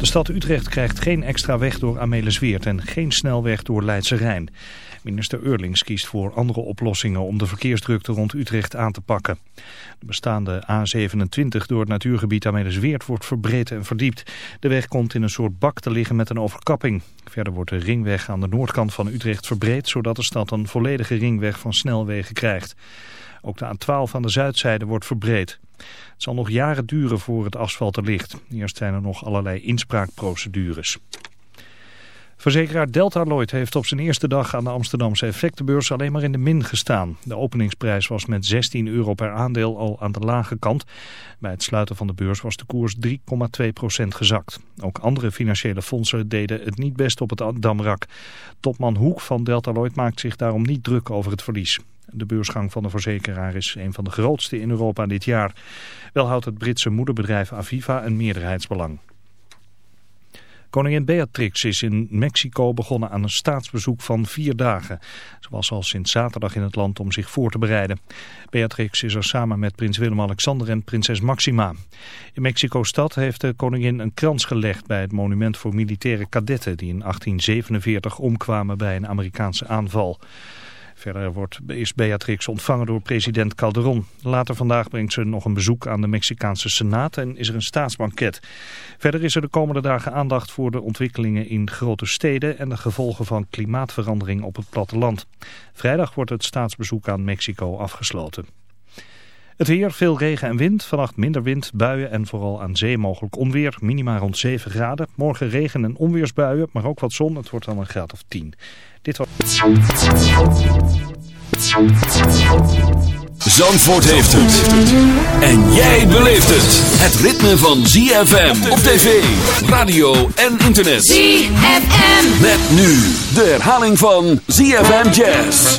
De stad Utrecht krijgt geen extra weg door Amelisweert en geen snelweg door Leidse Rijn. Minister Eurlings kiest voor andere oplossingen om de verkeersdrukte rond Utrecht aan te pakken. De bestaande A27 door het natuurgebied Amelisweert wordt verbreed en verdiept. De weg komt in een soort bak te liggen met een overkapping. Verder wordt de ringweg aan de noordkant van Utrecht verbreed, zodat de stad een volledige ringweg van snelwegen krijgt. Ook de A12 aan de zuidzijde wordt verbreed. Het zal nog jaren duren voor het asfalt er ligt. Eerst zijn er nog allerlei inspraakprocedures. Verzekeraar Delta Lloyd heeft op zijn eerste dag aan de Amsterdamse effectenbeurs alleen maar in de min gestaan. De openingsprijs was met 16 euro per aandeel al aan de lage kant. Bij het sluiten van de beurs was de koers 3,2% gezakt. Ook andere financiële fondsen deden het niet best op het damrak. Topman Hoek van Delta Lloyd maakt zich daarom niet druk over het verlies. De beursgang van de verzekeraar is een van de grootste in Europa dit jaar. Wel houdt het Britse moederbedrijf Aviva een meerderheidsbelang. Koningin Beatrix is in Mexico begonnen aan een staatsbezoek van vier dagen. Ze was al sinds zaterdag in het land om zich voor te bereiden. Beatrix is er samen met prins Willem-Alexander en prinses Maxima. In Mexico-stad heeft de koningin een krans gelegd bij het monument voor militaire kadetten... die in 1847 omkwamen bij een Amerikaanse aanval. Verder wordt, is Beatrix ontvangen door president Calderon. Later vandaag brengt ze nog een bezoek aan de Mexicaanse Senaat en is er een staatsbanket. Verder is er de komende dagen aandacht voor de ontwikkelingen in grote steden en de gevolgen van klimaatverandering op het platteland. Vrijdag wordt het staatsbezoek aan Mexico afgesloten. Het weer, veel regen en wind. Vannacht minder wind, buien en vooral aan zee mogelijk onweer. Minima rond 7 graden. Morgen regen en onweersbuien, maar ook wat zon. Het wordt dan een graad of 10. Dit was... Zandvoort heeft het. En jij beleeft het. Het ritme van ZFM op tv, radio en internet. ZFM. Met nu de herhaling van ZFM Jazz.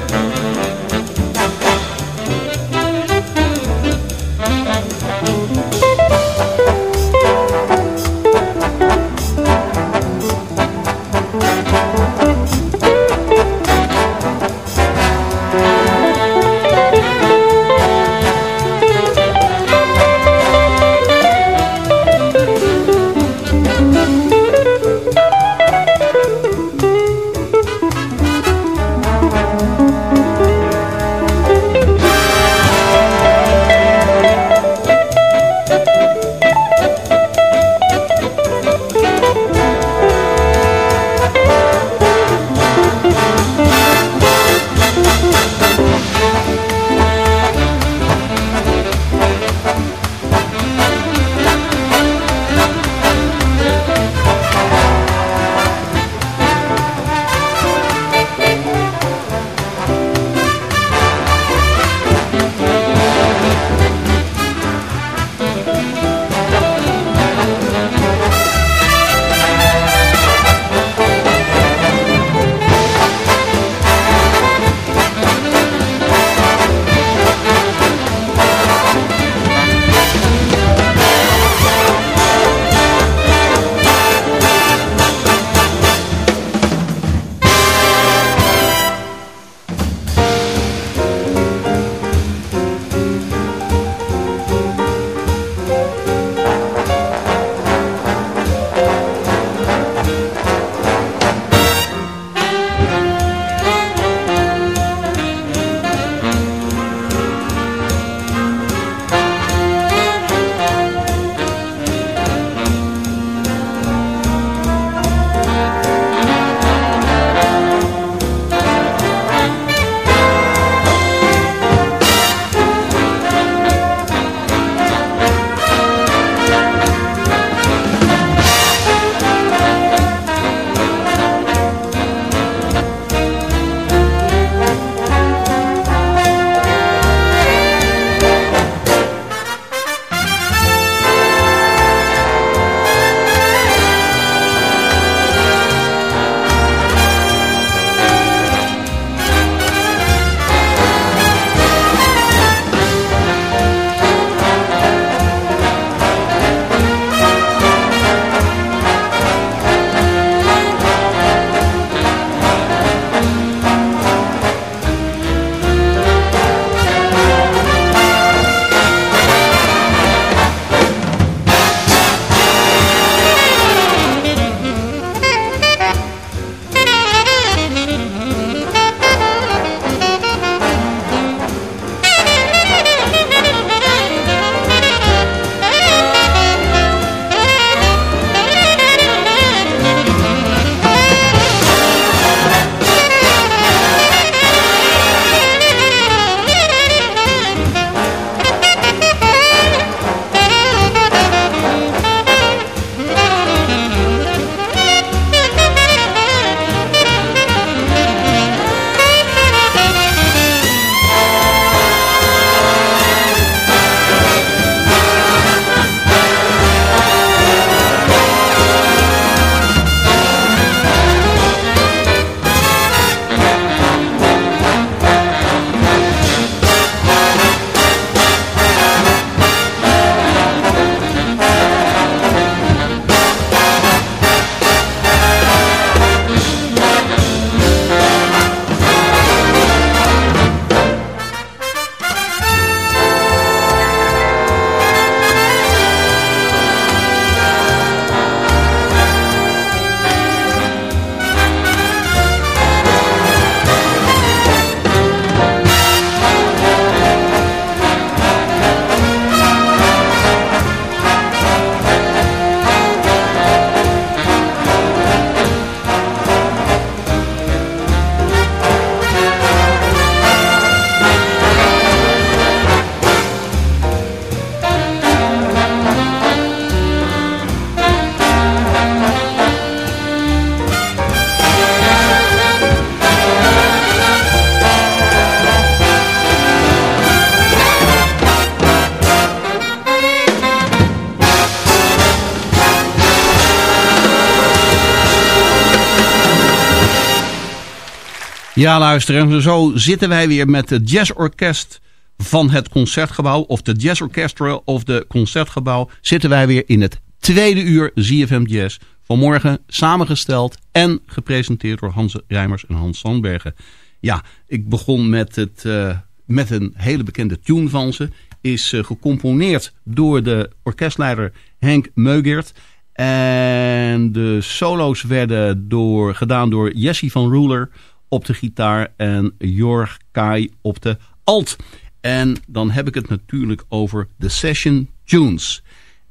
Ja, luister, en zo zitten wij weer met het jazzorkest van het Concertgebouw... of de Jazz Orchestra of de Concertgebouw... zitten wij weer in het tweede uur ZFM Jazz. Vanmorgen samengesteld en gepresenteerd door Hans Rijmers en Hans Sandbergen. Ja, ik begon met, het, uh, met een hele bekende tune van ze. Is uh, gecomponeerd door de orkestleider Henk Meugert... En de solo's werden door, gedaan door Jesse van Ruler op de gitaar en Jorg Kai op de alt. En dan heb ik het natuurlijk over de Session Tunes.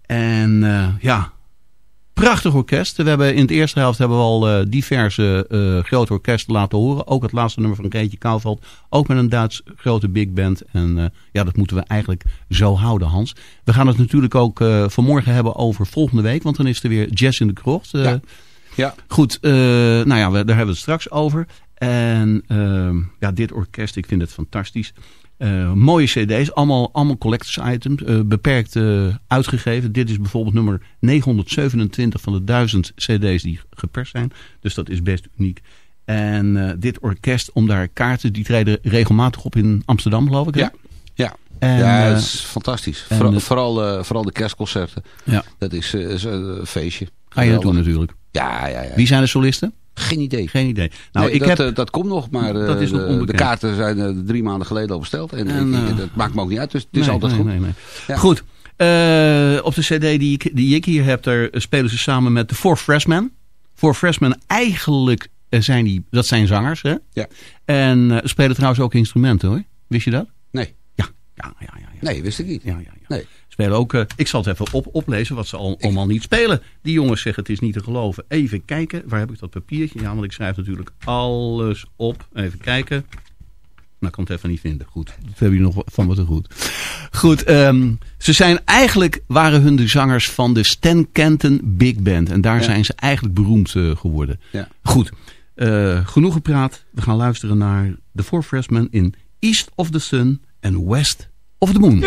En uh, ja, prachtig orkest. We hebben in de eerste helft hebben we al uh, diverse uh, grote orkesten laten horen. Ook het laatste nummer van Keetje Kouwveld. Ook met een Duits grote big band. En ja, dat moeten we eigenlijk zo houden, Hans. We gaan het natuurlijk ook vanmorgen hebben over volgende week. Want dan is er weer Jazz in de Krocht. ja. ja. Goed, nou ja, we, daar hebben we het straks over. En uh, ja, dit orkest, ik vind het fantastisch. Uh, mooie cd's, allemaal, allemaal collectors items, uh, beperkt uh, uitgegeven. Dit is bijvoorbeeld nummer 927 van de 1000 cd's die geperst zijn. Dus dat is best uniek. En dit orkest, om daar kaarten, die treden regelmatig op in Amsterdam, geloof ik. Hè? Ja, ja. En, ja, dat is fantastisch. Vooral, vooral, vooral, de kerstconcerten. Ja. Dat is, is een feestje. Ga je naartoe natuurlijk. Ja, ja, ja. Wie zijn de solisten? Geen idee. Geen idee. Nou, nee, ik dat, heb, uh, dat komt nog, maar dat is nog de, de, kaarten zijn uh, drie maanden geleden al besteld. En, en ik, dat maakt me ook niet uit, dus het is altijd nee, goed. Ja. Goed. op de cd die ik, die ik hier heb, daar spelen ze samen met de Four Freshmen. Four Freshmen, eigenlijk zijn die, dat zijn zangers. Hè? Ja. En spelen trouwens ook instrumenten hoor. Wist je dat? Nee. Ja, ja, ja. ja, ja. Nee, wist ik niet. Ja, ja, ja. Nee. Spelen ook, uh, ik zal het even op, oplezen wat ze al, allemaal niet spelen. Die jongens zeggen het is niet te geloven. Even kijken, waar heb ik dat papiertje? Ja, want ik schrijf natuurlijk alles op. Even kijken. Nou, ik kan het even niet vinden. Goed, dat hebben jullie nog van wat te goed. Goed, um, ze zijn eigenlijk, waren hun de zangers van de Stan Kenton Big Band. En daar ja. zijn ze eigenlijk beroemd uh, geworden. Ja. Goed, uh, genoeg gepraat. We gaan luisteren naar The Four Freshmen in East of the Sun en West of the Moon.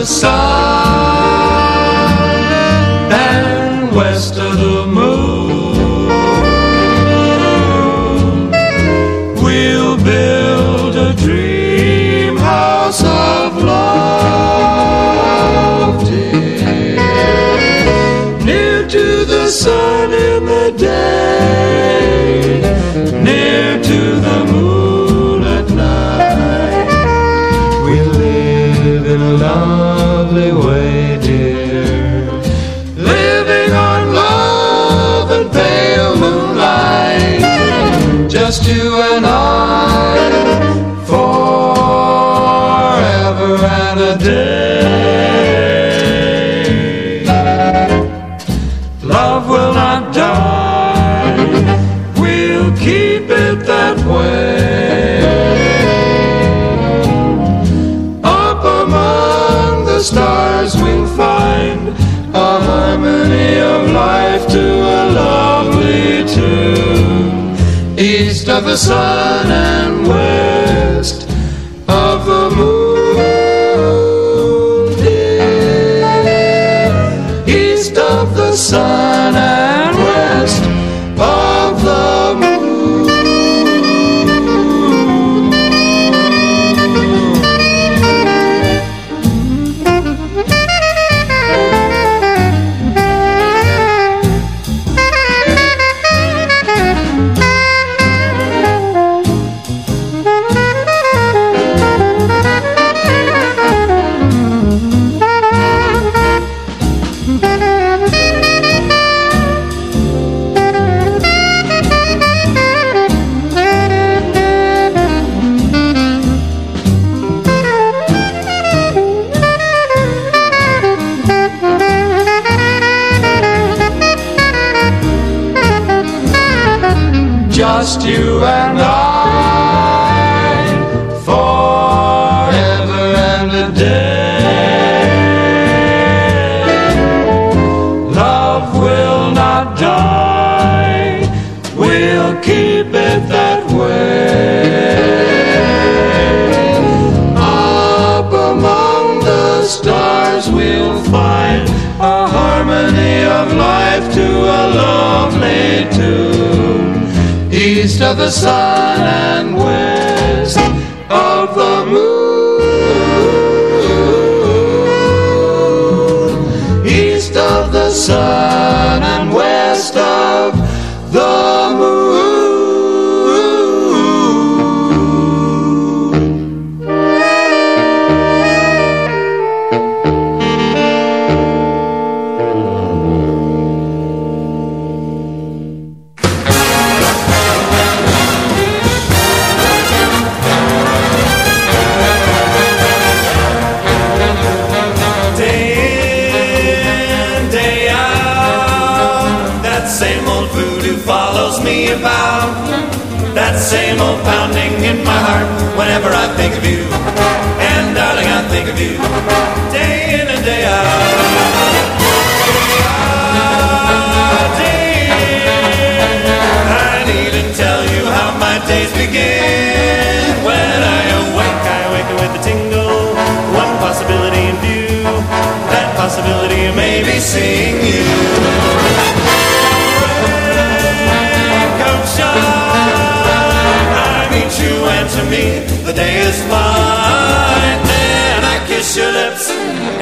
The sun and west of the East of the sun and west of the moon, dear. East of the sun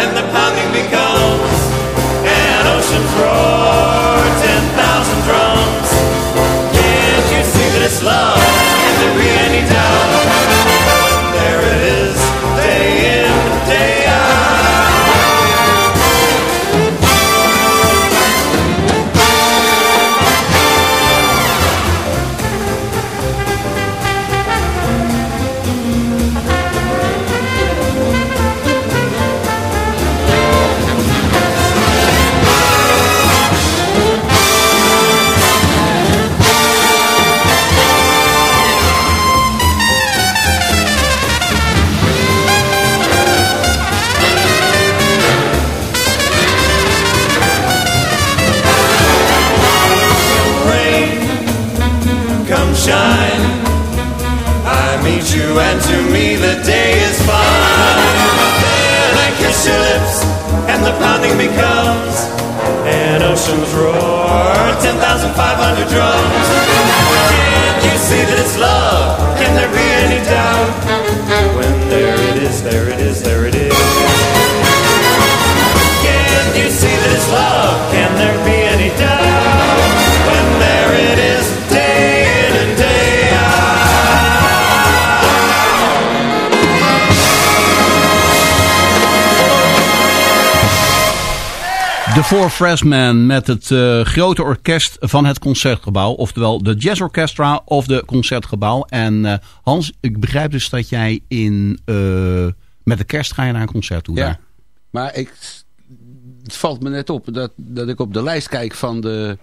and the pounding becomes an ocean's roar, ten thousand five hundred drums. Can't you see that it's love? Four Freshmen met het eh, grote orkest van het Concertgebouw. Oftewel de Jazz Orchestra of de Concertgebouw. En eh, Hans, ik begrijp dus dat jij in, eh, met de kerst ga je naar een concert toe. Ja. daar. Maar ik, het valt me net op dat, dat ik op de lijst kijk van de,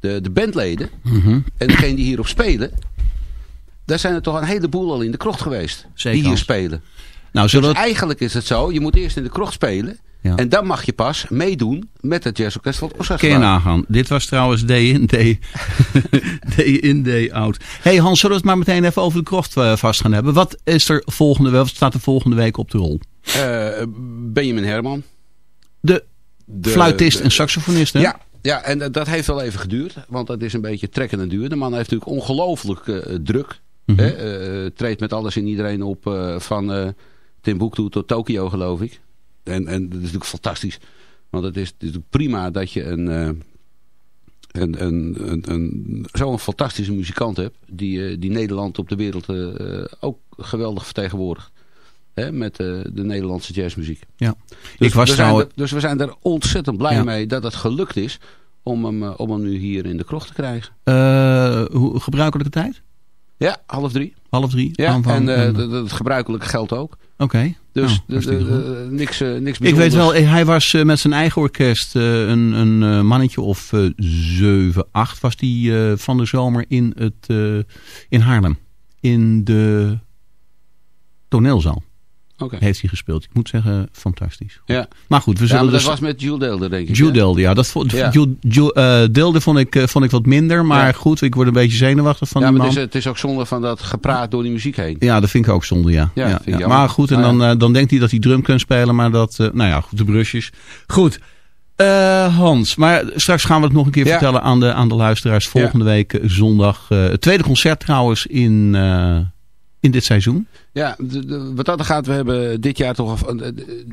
de, de bandleden. Mhm. En degene die hierop spelen. Daar zijn er toch een heleboel al in de krocht geweest. Zeker, die hier spelen. Nou, Dus zullen we het- eigenlijk is het zo. Je moet eerst in de krocht spelen. Ja. En dan mag je pas meedoen met het jazzorkest van het Kun je nagaan. Dit was trouwens day in, day, day in, day out. hey Hans, zullen we het maar meteen even over de krocht eh, vast gaan hebben. Wat, is er volgende, wat staat er volgende week op de rol? Eh, Benjamin Herman. De, De- fluitist de- en saxofonist, hè? Ja, ja, en dat- heeft wel even geduurd. Want dat is een beetje trekken en duur. De man heeft natuurlijk ongelooflijk eh, druk. Mhm. hè, treedt met alles en iedereen op. eh, van Timbuktu tot Tokio, geloof ik. En, en dat is natuurlijk fantastisch. Want het is, het is natuurlijk prima dat je een, eh, een, een, een, zo'n fantastische muzikant hebt. Die, eh, die Nederland op de wereld eh, ook geweldig vertegenwoordigt. Hè, met de Nederlandse jazzmuziek. Ja. Dus, ik was we zijn trouwens... er, dus we zijn er ontzettend blij Ja. mee dat het gelukt is om hem, om hem nu hier in de krocht te krijgen. hoe, gebruikelijke tijd? Ja, half drie. Half drie? Ja, aanvang? en En- dat- dat- het gebruikelijke geldt ook. Oké. Dus Nou, de- de- hartstikke goed. de- niks, niks Ik weet wel, hij was eh, met zijn eigen orkest eh, een, een mannetje of zeven, acht was die van de zomer in, het, in Haarlem. In de toneelzaal Heeft hij gespeeld. Ik moet zeggen, fantastisch. Ja. Maar goed, we Ja, zullen maar dat dus... was met Jules Deelder, denk ik. Jules? Deelde, ja. Dat vond, Ja. Jules, Jules, eh, Deelde vond ik, eh, vond ik wat minder. Maar Ja. goed, ik word een beetje zenuwachtig van Ja, die maar man. het is, het is ook zonde van dat gepraat door die muziek heen. Ja, dat vind ik ook zonde, ja. Ja, ja, vind ja. Maar goed, en Nou dan, eh, dan denkt hij dat hij drum kan spelen, maar dat, nou ja, goed, de brusjes. Goed, Hans, maar straks gaan we het nog een keer Ja. vertellen aan de, aan de luisteraars. Volgende week zondag. het tweede concert trouwens in, in dit seizoen. Ja, de, de- wat dat gaat, we hebben dit jaar toch...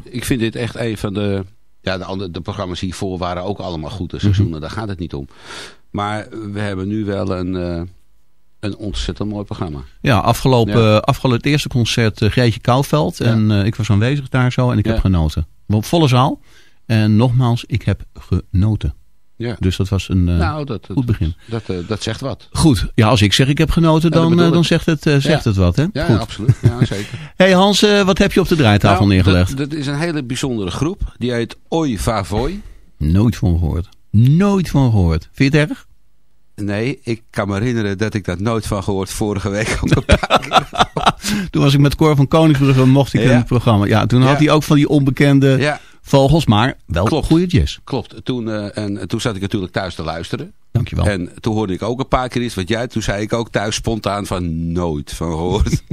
Ik vind dit echt een van de... Ja, de, andere, de programma's hiervoor waren ook allemaal goed, de seizoenen. Daar gaat het niet om. Maar we hebben nu wel een, eh, een ontzettend mooi programma. Ja, afgelopen, Ja. afgelopen het eerste concert uh, Greetje Kouwveld. Ja. En eh, ik was aanwezig daar zo en ik Ja. heb genoten. Volle zaal. En nogmaals, ik heb genoten. Ja. Dus dat was een eh, nou, dat, goed begin. Dat, eh, dat zegt wat. Goed, ja, als ik zeg ik heb genoten, Ja, dan, eh, dan zegt, het, zegt Ja. het wat. Hè? Ja, goed. absoluut. Ja, zeker. hey Hans, wat heb je op de draaitafel Nou, neergelegd? Dat, is een hele bijzondere groep. Die heet Oi Vavoy. Nooit van gehoord. Nooit van gehoord. Vind je het erg? Nee, ik kan me herinneren dat ik dat nooit van gehoord vorige week op Toen was ik met Cor van Koningsbrugge, mocht ik in het programma. Ja, toen had hij ook van die onbekende Ja, vogels, maar wel Klopt. goede jazz. klopt. Toen, eh, en, toen zat ik natuurlijk thuis te luisteren. Dankjewel. En toen hoorde ik ook een paar keer iets wat jij. Toen zei ik ook thuis spontaan van nooit van gehoord.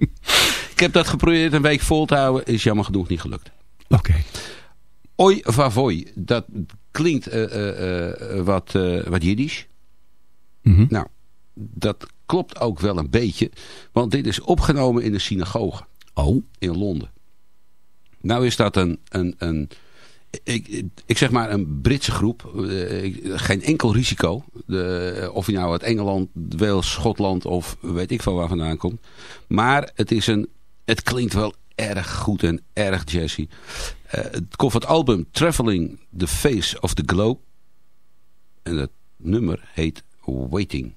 ik heb dat geprobeerd een week vol te houden. Is jammer genoeg niet gelukt. Oké. Oi Vavoy. Dat klinkt eh, eh, wat, wat Jiddisch. Mhm. Nou, dat klopt ook wel een beetje. Want dit is opgenomen in een synagoge Oh, in Londen. Nou is dat een, een, een ik, ik zeg maar een Britse groep. Eh, geen enkel risico. De, of je nou uit Engeland, Wales, Schotland of weet ik van waar vandaan komt. Maar het, is een, het klinkt wel erg goed en erg jazzy. Eh, het komt het album Traveling the Face of the Globe. En het nummer heet Waiting.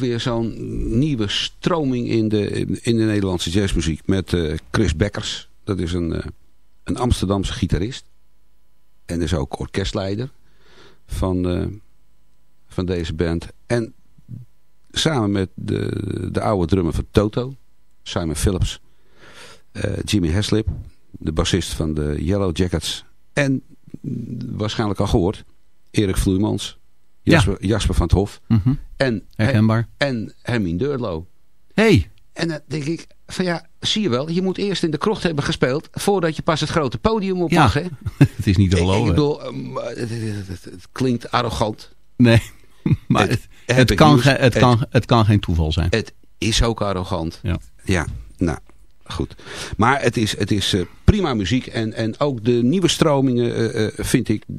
Weer zo'n nieuwe stroming in de, in de Nederlandse jazzmuziek. Met eh, Chris Beckers. Dat is een, eh, een Amsterdamse gitarist. En is ook orkestleider van, eh, van deze band. En samen met de, de oude drummer van Toto, Simon Phillips, Jimmy Heslip, de bassist van de Yellow Jackets. En mm, waarschijnlijk al gehoord, Erik Vloeimans, Jasper, Jasper van het Hof. Mhm. En, Herkenbaar. en Hermine Deurlo. hey, En dan denk ik, van ja, zie je wel, je moet eerst in de krocht hebben gespeeld voordat je pas het grote podium op Ja. mag. Hè? het is niet te Ik, ik geloven. bedoel, ehm, het, het- het- het klinkt arrogant. Nee, maar Het- het, kan, nieuws. ge- het, Het- kan, het kan geen toeval zijn. Het is ook arrogant. Ja. Ja, nou, goed. Maar het is, het is eh, prima muziek. En, en ook de nieuwe stromingen eh, eh, vind ik... eh,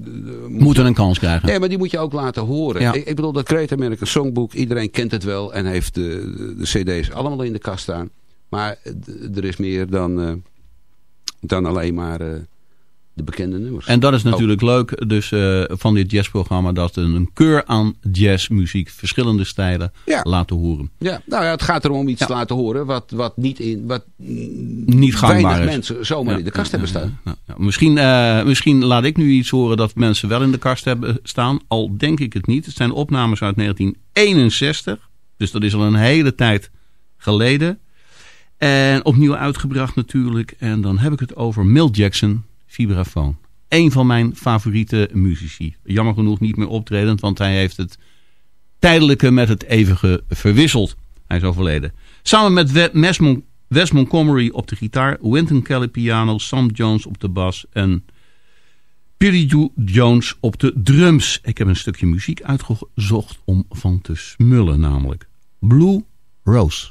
moet- Moeten een kans krijgen. Nee, maar die moet je ook laten horen. Ja. Ik, ik bedoel, dat Great American Songbook, iedereen kent het wel en heeft de, de, de cd's allemaal in de kast staan. Maar er is meer dan, dan alleen maar de bekende nummers. En dat is natuurlijk leuk dus, eh, van dit jazzprogramma. Dat een, een keur aan jazzmuziek, verschillende stijlen, Ja. laten horen. Ja, nou ja, het gaat erom iets Ja. te laten horen wat, wat niet in, wat Niet gangbaar weinig is. mensen zomaar Ja, in de kast hebben staan. Misschien, eh, misschien laat ik nu iets horen dat mensen wel in de kast hebben staan. Al denk ik het niet. Het zijn opnames uit 1961. Dus dat is al een hele tijd geleden. En opnieuw uitgebracht natuurlijk. En dan heb ik het over Milt Jackson, vibrafoon. Een van mijn favoriete muzici. Jammer genoeg niet meer optredend, want hij heeft het tijdelijke met het eeuwige verwisseld. Hij is overleden. Samen met We- Wes, Mon- Wes Montgomery op de gitaar, Wynton Kelly piano, Sam Jones op de bas en Jo- Jones op de drums. Ik heb een stukje muziek uitgezocht om van te smullen namelijk. Blue Rose.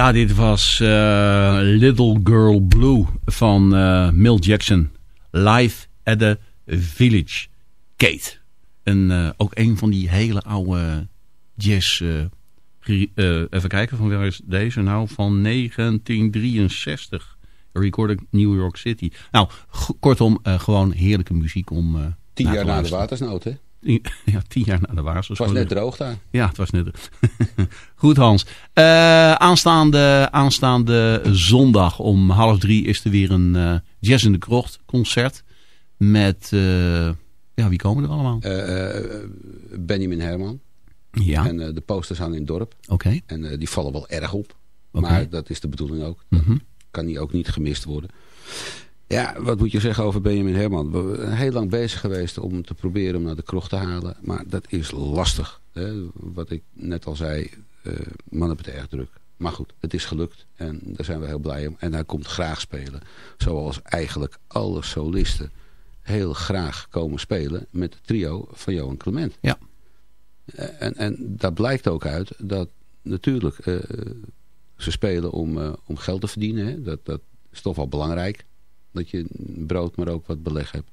Ja, dit was eh, Little Girl Blue van uh, Mill Jackson. Live at the Village. Kate. En uh, ook een van die hele oude jazz... even kijken, van waar is deze nou? Van 1963. Recorded New York City. Nou, kortom, gewoon heerlijke muziek om... Tien jaar na de watersnood, hè? Ja, tien jaar na de waars. Het was net droog daar. Ja, het was net Goed Hans. Uh, aanstaande, aanstaande zondag om half drie is er weer een uh, Jazz in de Krocht concert. Met, uh, ja wie komen er allemaal? Benjamin Herman. Ja. En de posters hangen in het dorp. Oké. En die vallen wel erg op. Okay. Maar dat is de bedoeling ook. Mm -hmm. Kan die ook niet gemist worden. Ja, wat moet je zeggen over Benjamin Herman? We zijn heel lang bezig geweest om te proberen hem naar de krocht te halen. Maar dat is lastig. Hè? Wat ik net al zei, uh, man heeft het erg druk. Maar goed, het is gelukt en daar zijn we heel blij om. En hij komt graag spelen. Zoals eigenlijk alle solisten heel graag komen spelen met het trio van Johan Clement. Ja. En, en daar blijkt ook uit dat natuurlijk uh, ze spelen om, uh, om geld te verdienen. Hè? Dat, dat is toch wel belangrijk. Dat je brood maar ook wat beleg hebt.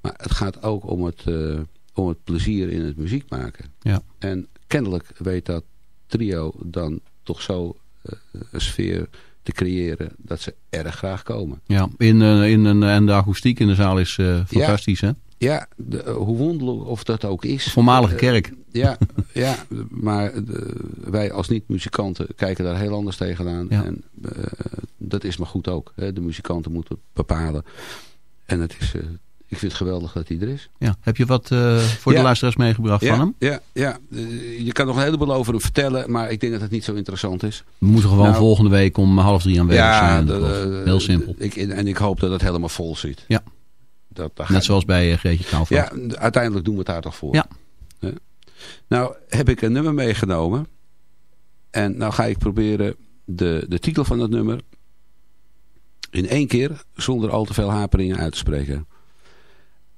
Maar het gaat ook om het, uh, om het plezier in het muziek maken. Ja. En kennelijk weet dat trio dan toch zo uh, een sfeer te creëren dat ze erg graag komen. Ja, in, uh, in een, en de akoestiek in de zaal is fantastisch, ja. hè? Ja, de, hoe wonderlijk of dat ook is. Voormalige kerk. ja, ja, maar de, wij als niet-muzikanten kijken daar heel anders tegenaan. Ja. En uh, dat is maar goed ook. Hè. De muzikanten moeten bepalen. En het is, uh, ik vind het geweldig dat hij er is. Ja. Heb je wat uh, voor ja. de luisteraars meegebracht ja, van hem? Ja, ja. je kan nog een heleboel over hem vertellen, maar ik denk dat het niet zo interessant is. We moeten gewoon Nou, volgende week om half drie aanwezig zijn. de, Heel simpel. Ik, en ik hoop dat het helemaal vol zit. Ja. Dat, dat Net zoals bij uh, Greetje. Ja, uiteindelijk doen we het daar toch voor. Ja. ja. Nou, heb ik een nummer meegenomen. En nou ga ik proberen de, de titel van dat nummer in één keer, zonder al te veel haperingen uit te spreken.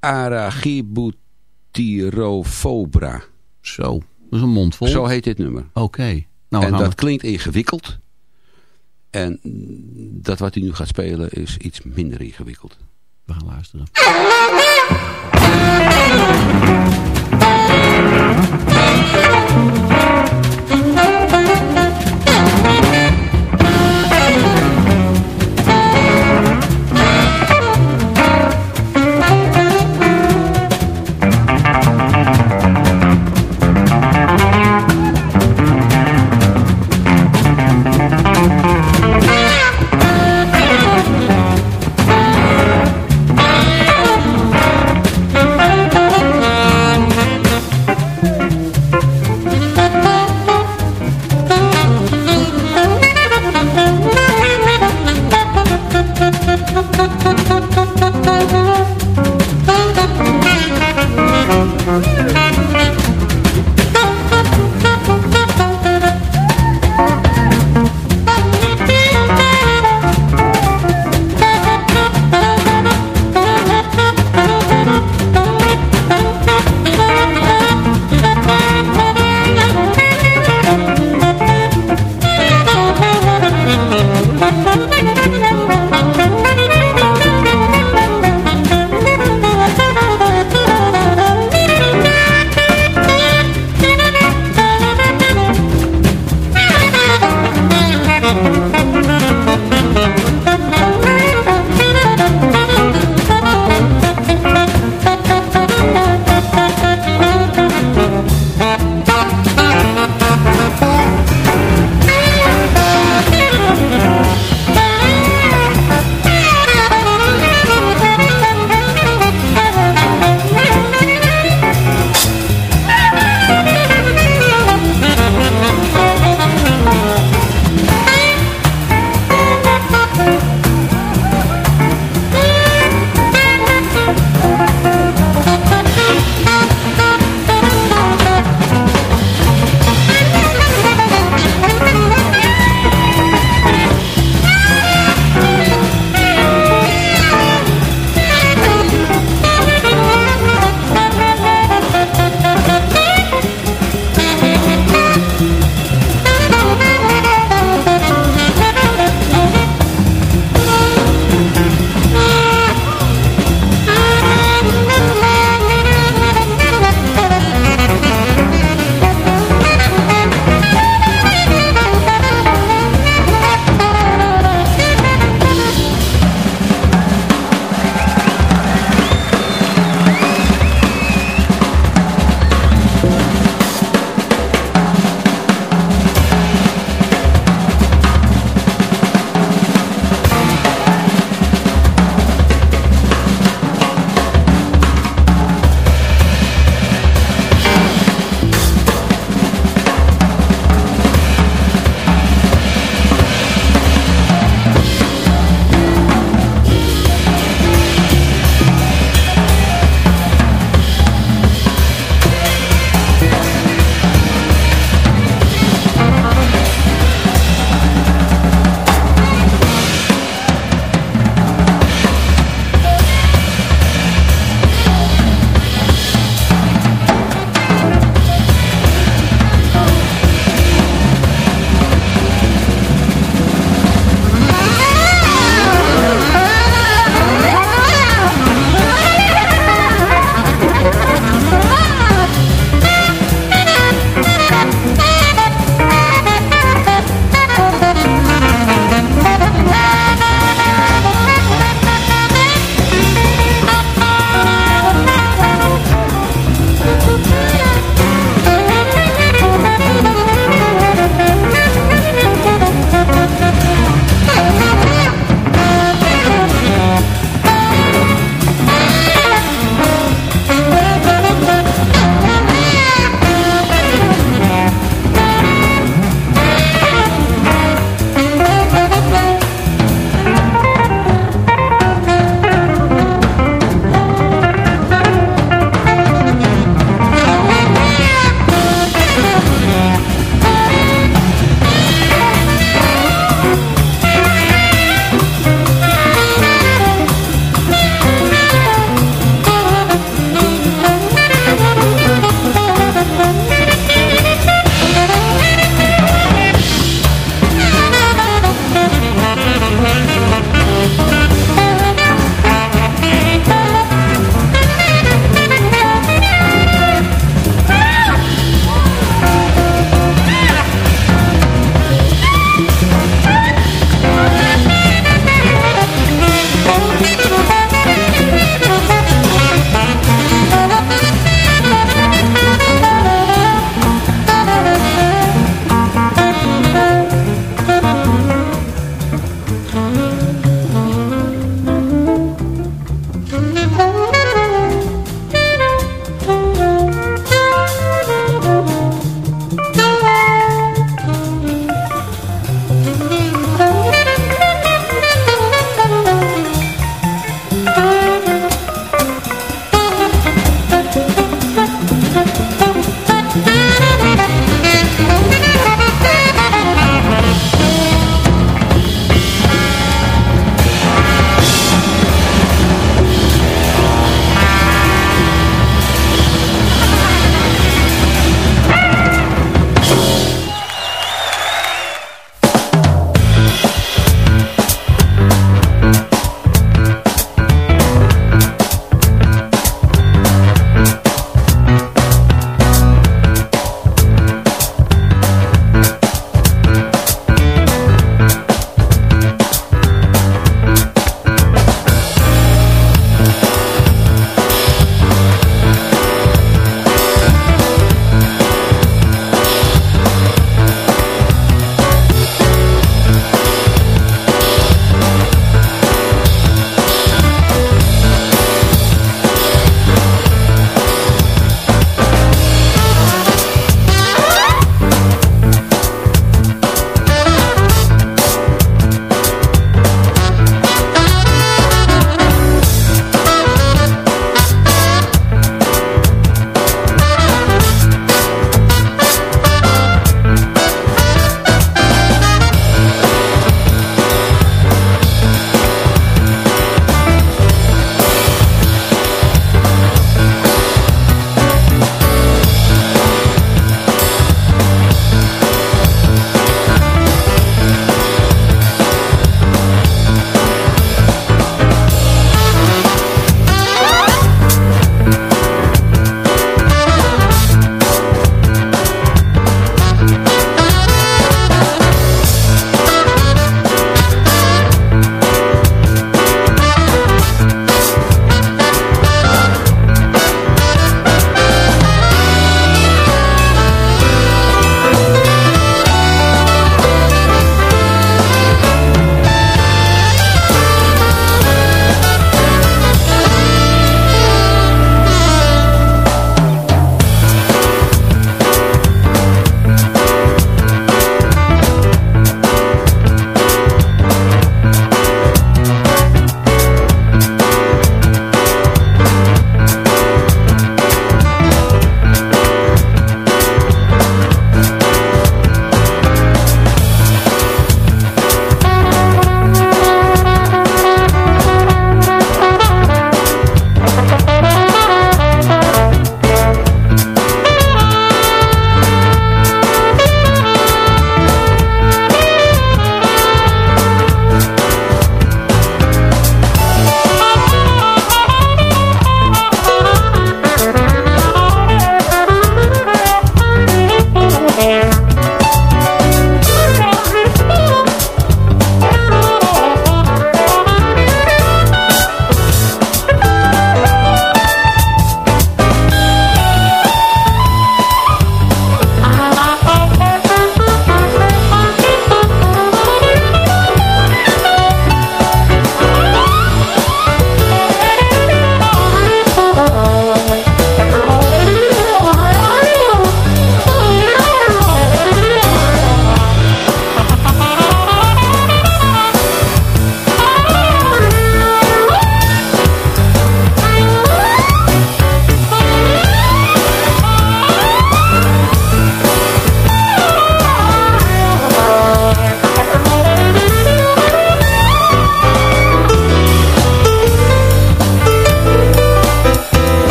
Aragibutirofobra. Zo, dat is een mond vol. Zo heet dit nummer. Oké. Okay. Nou, en dat we... klinkt ingewikkeld. En dat wat hij nu gaat spelen is iets minder ingewikkeld. We gaan luisteren. MUZIEK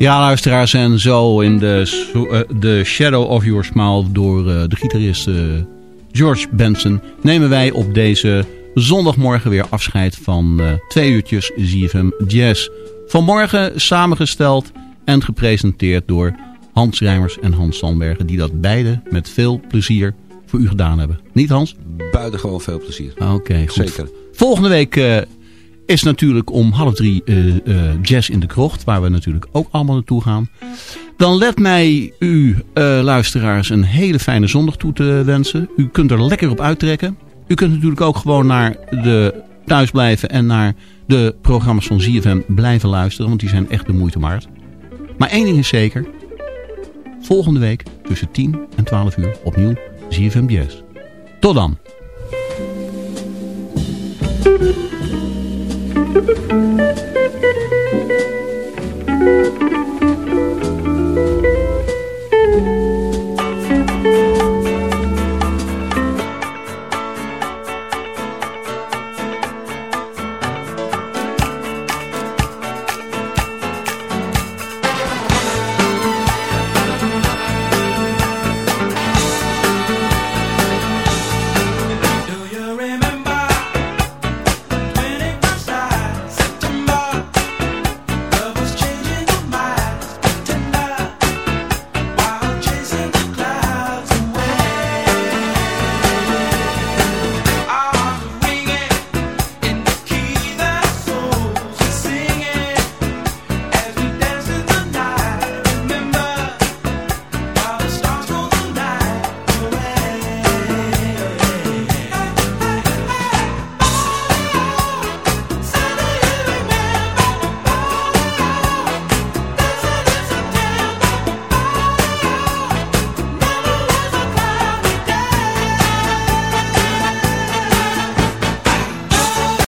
Ja, luisteraars, en zo in de, uh, the Shadow of Your Smile door uh, de gitarist uh, George Benson nemen wij op deze zondagmorgen weer afscheid van twee uurtjes ZFM Jazz. Vanmorgen samengesteld en gepresenteerd door Hans Rijmers en Hans Sandbergen, die dat beide met veel plezier voor u gedaan hebben. Niet Hans? Buitengewoon veel plezier. Oké, okay, goed. Zeker. Volgende week is natuurlijk om half drie uh, uh, Jazz in de Krocht. Waar we natuurlijk ook allemaal naartoe gaan. Dan let mij u uh, luisteraars een hele fijne zondag toe te wensen. U kunt er lekker op uittrekken. U kunt natuurlijk ook gewoon naar de thuis blijven en naar de programma's van ZFM blijven luisteren. Want die zijn echt de moeite waard. Maar één ding is zeker. Volgende week tussen 10 en 12 uur opnieuw ZFM Jazz. Tot dan. Thank you.